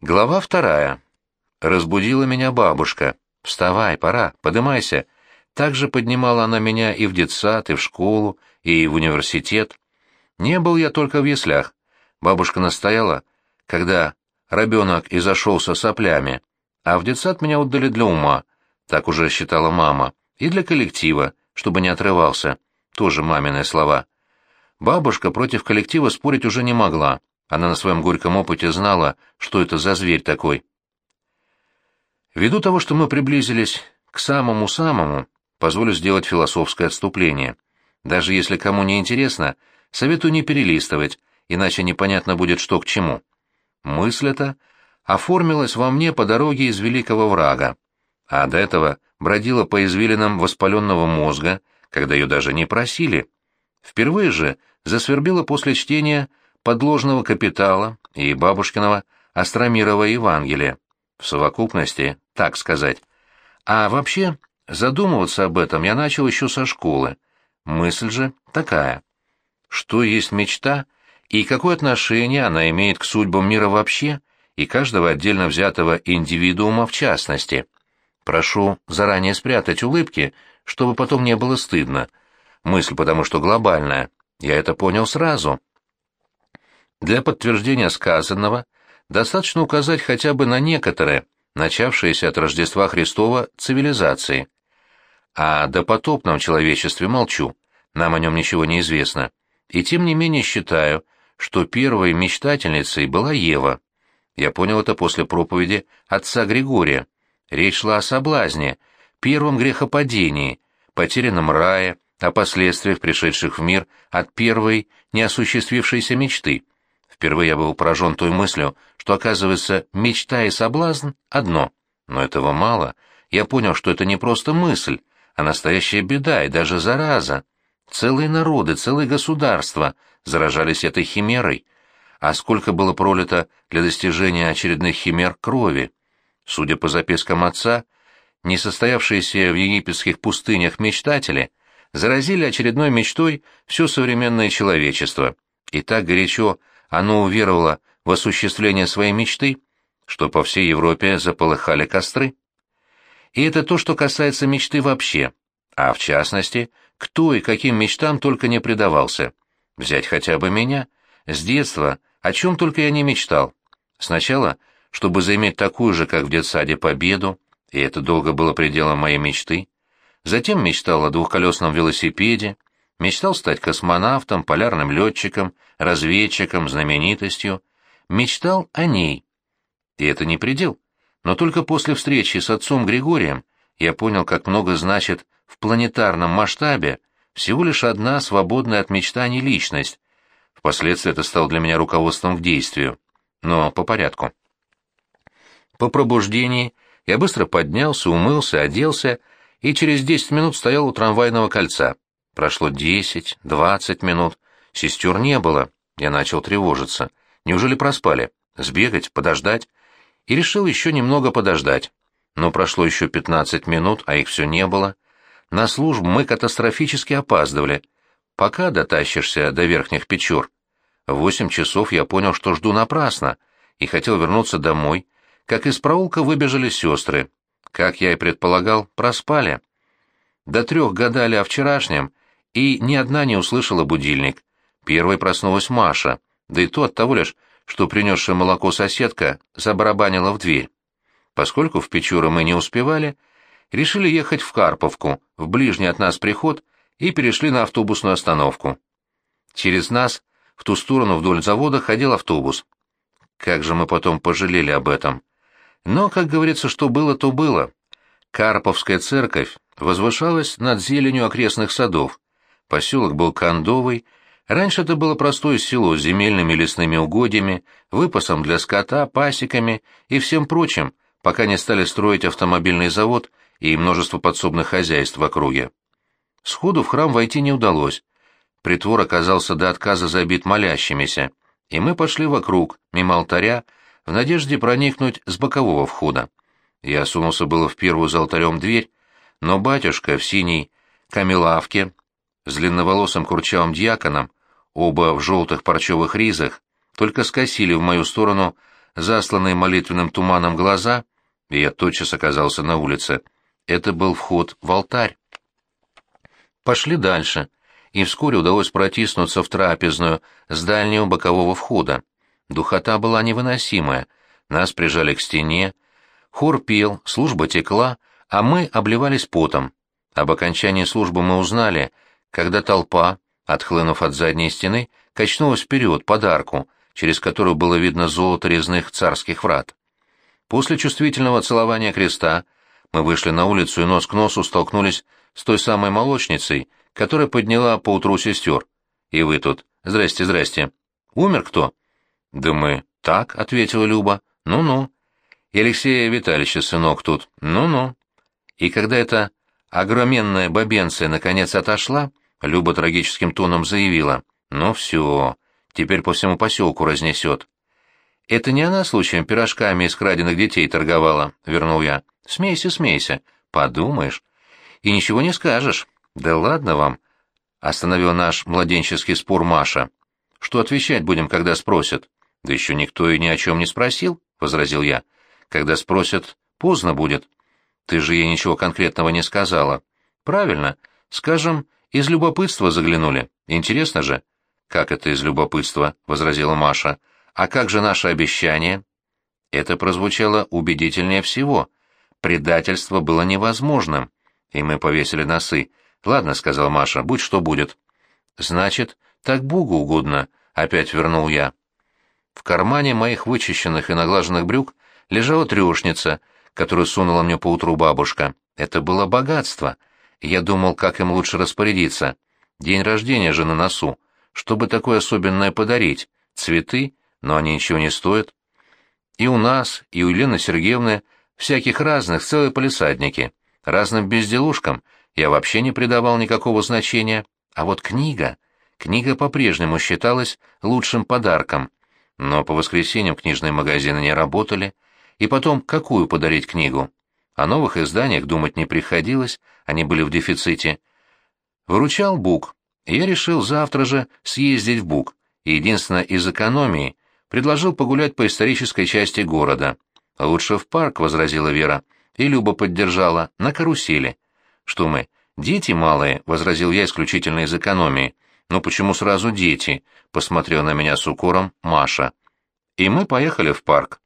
Глава вторая. Разбудила меня бабушка. «Вставай, пора, подымайся». Так же поднимала она меня и в детсад, и в школу, и в университет. Не был я только в яслях. Бабушка настояла, когда ребенок и зашелся соплями, а в детсад меня отдали для ума, так уже считала мама, и для коллектива, чтобы не отрывался. Тоже маминые слова. Бабушка против коллектива спорить уже не могла, она на своем горьком опыте знала, что это за зверь такой. Ввиду того, что мы приблизились к самому-самому, позволю сделать философское отступление. Даже если кому не интересно, советую не перелистывать, иначе непонятно будет, что к чему. Мысль эта оформилась во мне по дороге из великого врага, а до этого бродила по извилинам воспаленного мозга, когда ее даже не просили. Впервые же засвербила после чтения подложного капитала и бабушкиного Остромирова Евангелия. В совокупности, так сказать. А вообще, задумываться об этом я начал еще со школы. Мысль же такая. Что есть мечта и какое отношение она имеет к судьбам мира вообще и каждого отдельно взятого индивидуума в частности? Прошу заранее спрятать улыбки, чтобы потом не было стыдно. Мысль потому что глобальная. Я это понял сразу. Для подтверждения сказанного достаточно указать хотя бы на некоторые, начавшиеся от Рождества Христова, цивилизации. А до потопном человечестве молчу, нам о нем ничего не известно. И тем не менее считаю, что первой мечтательницей была Ева. Я понял это после проповеди отца Григория. Речь шла о соблазне, первом грехопадении, потерянном рае, о последствиях, пришедших в мир от первой неосуществившейся мечты — Впервые я был поражен той мыслью, что, оказывается, мечта и соблазн — одно. Но этого мало. Я понял, что это не просто мысль, а настоящая беда и даже зараза. Целые народы, целые государства заражались этой химерой. А сколько было пролито для достижения очередных химер крови? Судя по запискам отца, несостоявшиеся в египетских пустынях мечтатели заразили очередной мечтой все современное человечество. И так горячо оно уверовало в осуществление своей мечты, что по всей Европе заполыхали костры. И это то, что касается мечты вообще, а в частности, кто и каким мечтам только не предавался. Взять хотя бы меня. С детства, о чем только я не мечтал. Сначала, чтобы заиметь такую же, как в детсаде, победу, и это долго было пределом моей мечты. Затем мечтал о двухколесном велосипеде, Мечтал стать космонавтом, полярным летчиком, разведчиком, знаменитостью. Мечтал о ней. И это не предел. Но только после встречи с отцом Григорием я понял, как много значит в планетарном масштабе всего лишь одна свободная от мечтаний личность. Впоследствии это стало для меня руководством к действию. Но по порядку. По пробуждении я быстро поднялся, умылся, оделся и через десять минут стоял у трамвайного кольца. Прошло десять, двадцать минут. Сестер не было. Я начал тревожиться. Неужели проспали? Сбегать, подождать? И решил еще немного подождать. Но прошло еще пятнадцать минут, а их все не было. На службу мы катастрофически опаздывали. Пока дотащишься до верхних печор. В восемь часов я понял, что жду напрасно, и хотел вернуться домой, как из проулка выбежали сестры. Как я и предполагал, проспали. До трех гадали о вчерашнем, и ни одна не услышала будильник. Первой проснулась Маша, да и то от того лишь, что принесшая молоко соседка забарабанила в дверь. Поскольку в Печоры мы не успевали, решили ехать в Карповку, в ближний от нас приход, и перешли на автобусную остановку. Через нас в ту сторону вдоль завода ходил автобус. Как же мы потом пожалели об этом. Но, как говорится, что было, то было. Карповская церковь возвышалась над зеленью окрестных садов, Поселок был кондовый. Раньше это было простое село с земельными лесными угодьями, выпасом для скота, пасеками и всем прочим, пока не стали строить автомобильный завод и множество подсобных хозяйств в округе. Сходу в храм войти не удалось. Притвор оказался до отказа забит молящимися, и мы пошли вокруг, мимо алтаря, в надежде проникнуть с бокового входа. Я сунулся было в первую за алтарем дверь, но батюшка в синей камелавке с длинноволосым курчавым дьяконом, оба в желтых парчевых ризах, только скосили в мою сторону засланные молитвенным туманом глаза, и я тотчас оказался на улице. Это был вход в алтарь. Пошли дальше, и вскоре удалось протиснуться в трапезную с дальнего бокового входа. Духота была невыносимая, нас прижали к стене, хор пел, служба текла, а мы обливались потом. Об окончании службы мы узнали, когда толпа, отхлынув от задней стены, качнулась вперед под арку, через которую было видно золото резных царских врат. После чувствительного целования креста мы вышли на улицу и нос к носу столкнулись с той самой молочницей, которая подняла поутру сестер. И вы тут. Здрасте, здрасте. Умер кто? Да мы. Так, — ответила Люба. Ну-ну. И Алексея Витальевича сынок тут. Ну-ну. И когда эта огроменная бабенция наконец отошла, Люба трагическим тоном заявила. Ну все, теперь по всему поселку разнесет. «Это не она случаем пирожками из краденных детей торговала», — вернул я. «Смейся, смейся. Подумаешь. И ничего не скажешь. Да ладно вам», — остановил наш младенческий спор Маша. «Что отвечать будем, когда спросят?» «Да еще никто и ни о чем не спросил», — возразил я. «Когда спросят, поздно будет». «Ты же ей ничего конкретного не сказала». «Правильно. Скажем, из любопытства заглянули. Интересно же». «Как это из любопытства?» — возразила Маша. «А как же наше обещание?» Это прозвучало убедительнее всего. Предательство было невозможным, и мы повесили носы. «Ладно», — сказала Маша, — «будь что будет». «Значит, так Богу угодно», — опять вернул я. В кармане моих вычищенных и наглаженных брюк лежала трешница, которую сунула мне поутру бабушка. Это было богатство. Я думал, как им лучше распорядиться. День рождения же на носу. Чтобы такое особенное подарить? Цветы? но они ничего не стоят. И у нас, и у Елены Сергеевны всяких разных целые полисадники. Разным безделушкам я вообще не придавал никакого значения. А вот книга... Книга по-прежнему считалась лучшим подарком. Но по воскресеньям книжные магазины не работали. И потом, какую подарить книгу? О новых изданиях думать не приходилось, они были в дефиците. Выручал Бук, и я решил завтра же съездить в Бук. Единственное, из экономии предложил погулять по исторической части города. «Лучше в парк», — возразила Вера. И Люба поддержала, на карусели. «Что мы, дети малые?» — возразил я исключительно из экономии. «Ну почему сразу дети?» — посмотрел на меня с укором Маша. И мы поехали в парк.